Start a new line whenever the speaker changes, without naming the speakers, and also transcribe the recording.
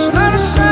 los versos.